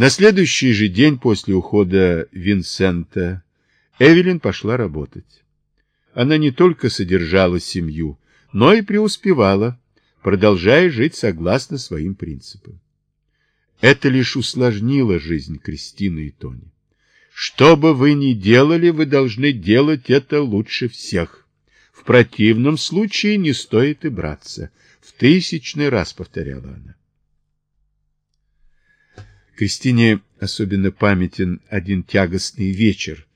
На следующий же день после ухода Винсента Эвелин пошла работать. Она не только содержала семью, но и преуспевала, продолжая жить согласно своим принципам. Это лишь усложнило жизнь Кристины и Тони. Что бы вы ни делали, вы должны делать это лучше всех. В противном случае не стоит и браться. В тысячный раз повторяла она. Кристине особенно памятен один тягостный вечер,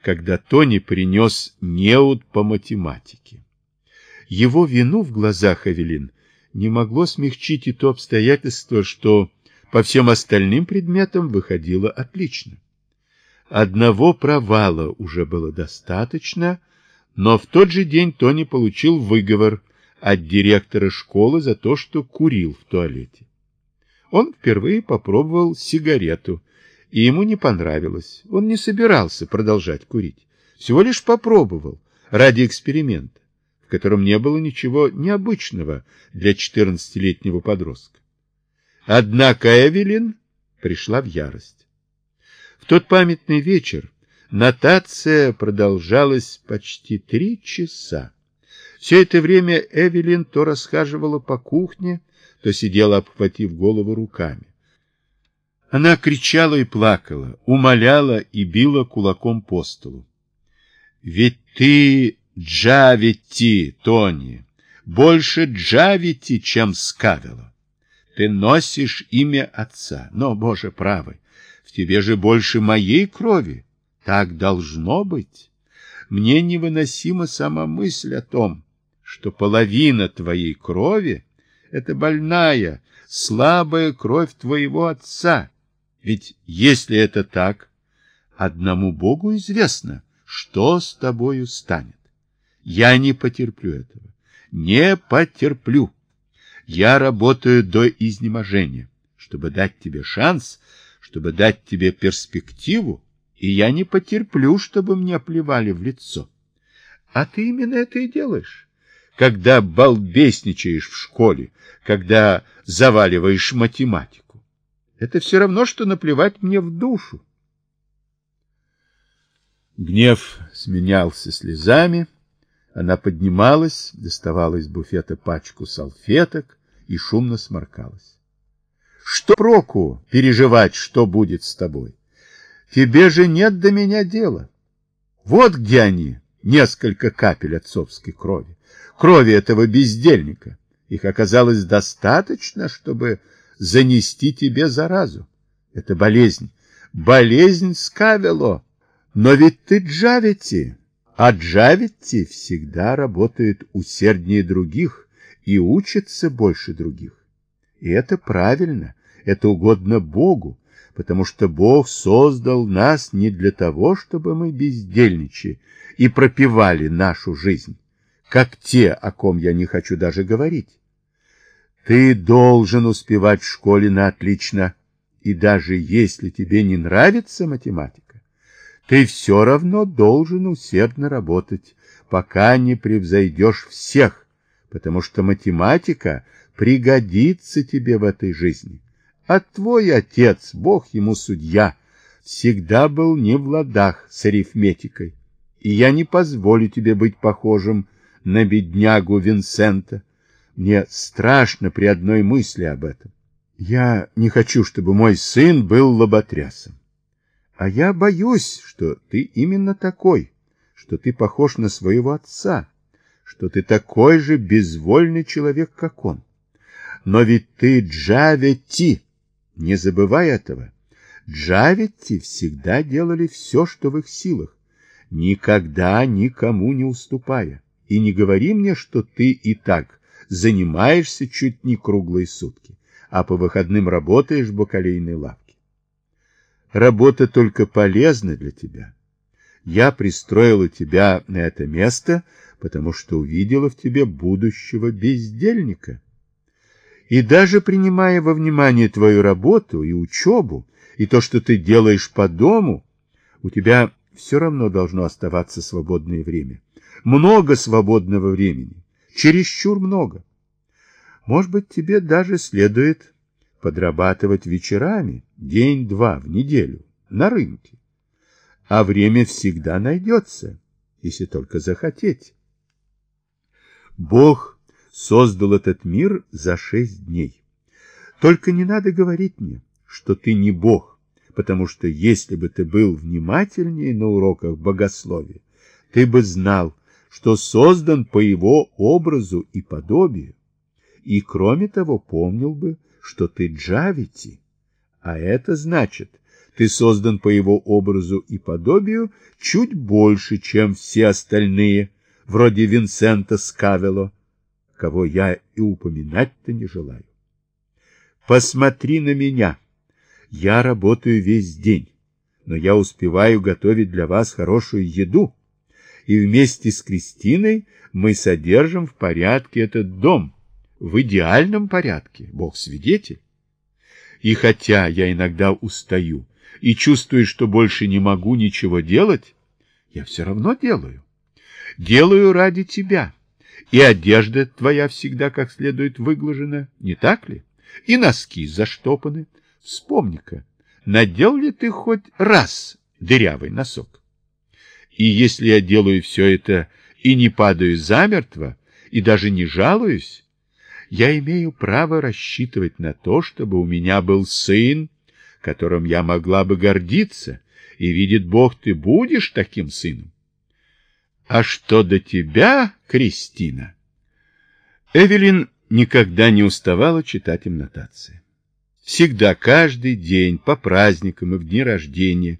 когда Тони принес неуд по математике. Его вину в глазах Эвелин не могло смягчить и то обстоятельство, что по всем остальным предметам выходило отлично. Одного провала уже было достаточно, но в тот же день Тони получил выговор от директора школы за то, что курил в туалете. Он впервые попробовал сигарету, и ему не понравилось. Он не собирался продолжать курить. Всего лишь попробовал ради эксперимента, в котором не было ничего необычного для 14-летнего подростка. Однако Эвелин пришла в ярость. В тот памятный вечер нотация продолжалась почти три часа. Все это время Эвелин то расхаживала по кухне, то сидела, обхватив голову руками. Она кричала и плакала, умоляла и била кулаком по столу. «Ведь ты Джавити, Тони, больше Джавити, чем Скавела. Ты носишь имя отца, но, Боже правый, в тебе же больше моей крови. Так должно быть. Мне невыносима сама мысль о том, что половина твоей крови это больная, слабая кровь твоего отца. Ведь если это так, одному Богу известно, что с тобою станет. Я не потерплю этого. Не потерплю. Я работаю до изнеможения, чтобы дать тебе шанс, чтобы дать тебе перспективу, и я не потерплю, чтобы мне плевали в лицо. А ты именно это и делаешь когда балбесничаешь в школе, когда заваливаешь математику. Это все равно, что наплевать мне в душу. Гнев сменялся слезами. Она поднималась, доставала из буфета пачку салфеток и шумно сморкалась. Что проку переживать, что будет с тобой? Тебе же нет до меня дела. Вот где они, несколько капель отцовской крови крови этого бездельника. Их оказалось достаточно, чтобы занести тебе заразу. Это болезнь. Болезнь Скавело. Но ведь ты Джавити, а Джавити всегда работает усерднее других и учится больше других. И это правильно, это угодно Богу, потому что Бог создал нас не для того, чтобы мы бездельничали и пропивали нашу жизнь как те, о ком я не хочу даже говорить. Ты должен успевать в школе на отлично, и даже если тебе не нравится математика, ты все равно должен усердно работать, пока не превзойдешь всех, потому что математика пригодится тебе в этой жизни. А твой отец, Бог ему судья, всегда был не в ладах с арифметикой, и я не позволю тебе быть похожим на беднягу Винсента. Мне страшно при одной мысли об этом. Я не хочу, чтобы мой сын был лоботрясом. А я боюсь, что ты именно такой, что ты похож на своего отца, что ты такой же безвольный человек, как он. Но ведь ты Джаветти, не забывай этого. Джаветти всегда делали все, что в их силах, никогда никому не уступая. И не говори мне, что ты и так занимаешься чуть не круглые сутки, а по выходным работаешь в бакалейной лавке. Работа только полезна для тебя. Я пристроила тебя на это место, потому что увидела в тебе будущего бездельника. И даже принимая во внимание твою работу и учебу, и то, что ты делаешь по дому, у тебя все равно должно оставаться свободное время много свободного времени, чересчур много. Может быть, тебе даже следует подрабатывать вечерами, день-два в неделю, на рынке. А время всегда найдется, если только захотеть. Бог создал этот мир за шесть дней. Только не надо говорить мне, что ты не Бог, потому что если бы ты был внимательнее на уроках богословия, ты бы знал, что создан по его образу и подобию, и кроме того помнил бы, что ты Джавити, а это значит, ты создан по его образу и подобию чуть больше, чем все остальные, вроде Винсента Скавело, кого я и упоминать-то не желаю. Посмотри на меня. Я работаю весь день, но я успеваю готовить для вас хорошую еду, и вместе с Кристиной мы содержим в порядке этот дом, в идеальном порядке, Бог свидетель. И хотя я иногда устаю и чувствую, что больше не могу ничего делать, я все равно делаю. Делаю ради тебя. И одежда твоя всегда как следует выглажена, не так ли? И носки заштопаны. Вспомни-ка, надел ли ты хоть раз дырявый носок? И если я делаю все это и не падаю замертво, и даже не жалуюсь, я имею право рассчитывать на то, чтобы у меня был сын, которым я могла бы гордиться, и, видит Бог, ты будешь таким сыном. А что до тебя, Кристина? Эвелин никогда не уставала читать им нотации. Всегда, каждый день, по праздникам и в дни рождения,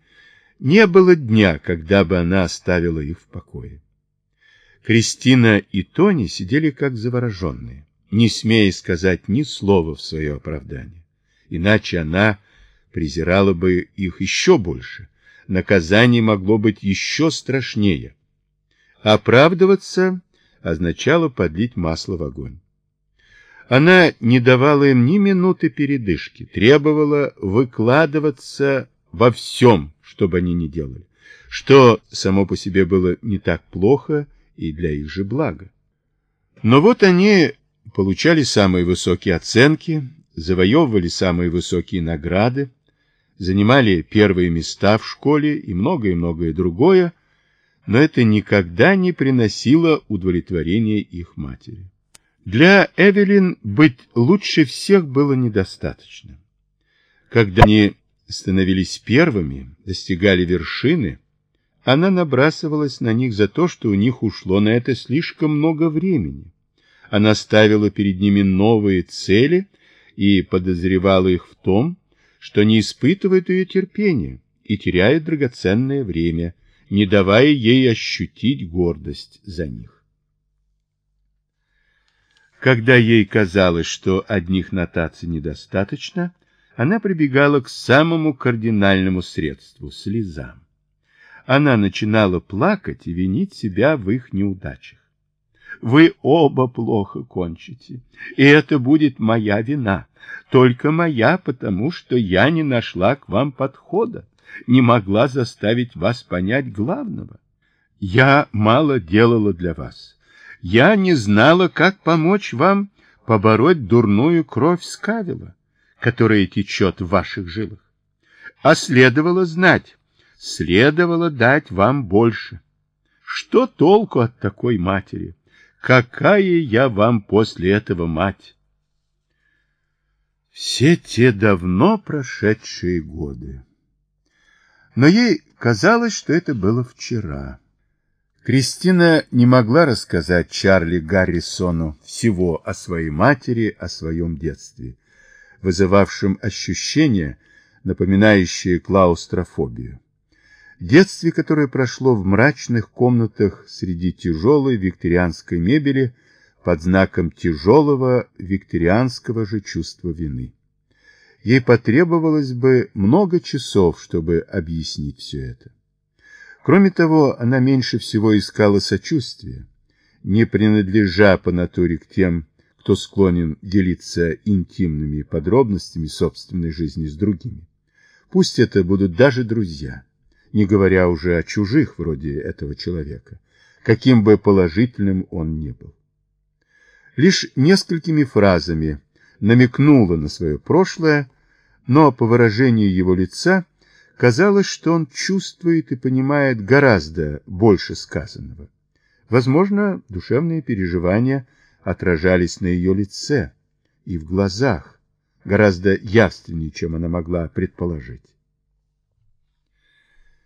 не было дня, когда бы она оставила их в покое. Кристина и Тони сидели как завороженные, не смея сказать ни слова в свое оправдание. Иначе она презирала бы их еще больше. Наказание могло быть еще страшнее. Оправдываться означало подлить масло в огонь. Она не давала им ни минуты передышки, требовала выкладываться во всем, что бы они ни делали, что само по себе было не так плохо и для их же блага. Но вот они получали самые высокие оценки, завоевывали самые высокие награды, занимали первые места в школе и многое-многое другое, но это никогда не приносило удовлетворения их матери. Для Эвелин быть лучше всех было недостаточно. Когда они становились первыми, достигали вершины, она набрасывалась на них за то, что у них ушло на это слишком много времени. Она ставила перед ними новые цели и подозревала их в том, что не испытывает ее терпения и теряет драгоценное время, не давая ей ощутить гордость за них. Когда ей казалось, что одних нотаций недостаточно, она прибегала к самому кардинальному средству – слезам. Она начинала плакать и винить себя в их неудачах. Вы оба плохо кончите, и это будет моя вина, только моя, потому что я не нашла к вам подхода не могла заставить вас понять главного. Я мало делала для вас. Я не знала, как помочь вам побороть дурную кровь скавила, которая течет в ваших жилах. А следовало знать, следовало дать вам больше. Что толку от такой матери? Какая я вам после этого мать? Все те давно прошедшие годы. Но ей казалось, что это было вчера. Кристина не могла рассказать Чарли Гаррисону всего о своей матери, о своем детстве, вызывавшем ощущение, напоминающее клаустрофобию. Детстве, которое прошло в мрачных комнатах среди тяжелой викторианской мебели под знаком тяжелого викторианского же чувства вины. Ей потребовалось бы много часов, чтобы объяснить все это. Кроме того, она меньше всего искала сочувствия, не принадлежа по натуре к тем, кто склонен делиться интимными подробностями собственной жизни с другими. Пусть это будут даже друзья, не говоря уже о чужих вроде этого человека, каким бы положительным он ни был. Лишь несколькими фразами намекнула на свое прошлое, но по выражению его лица казалось, что он чувствует и понимает гораздо больше сказанного. Возможно, душевные переживания отражались на ее лице и в глазах, гораздо явственнее, чем она могла предположить.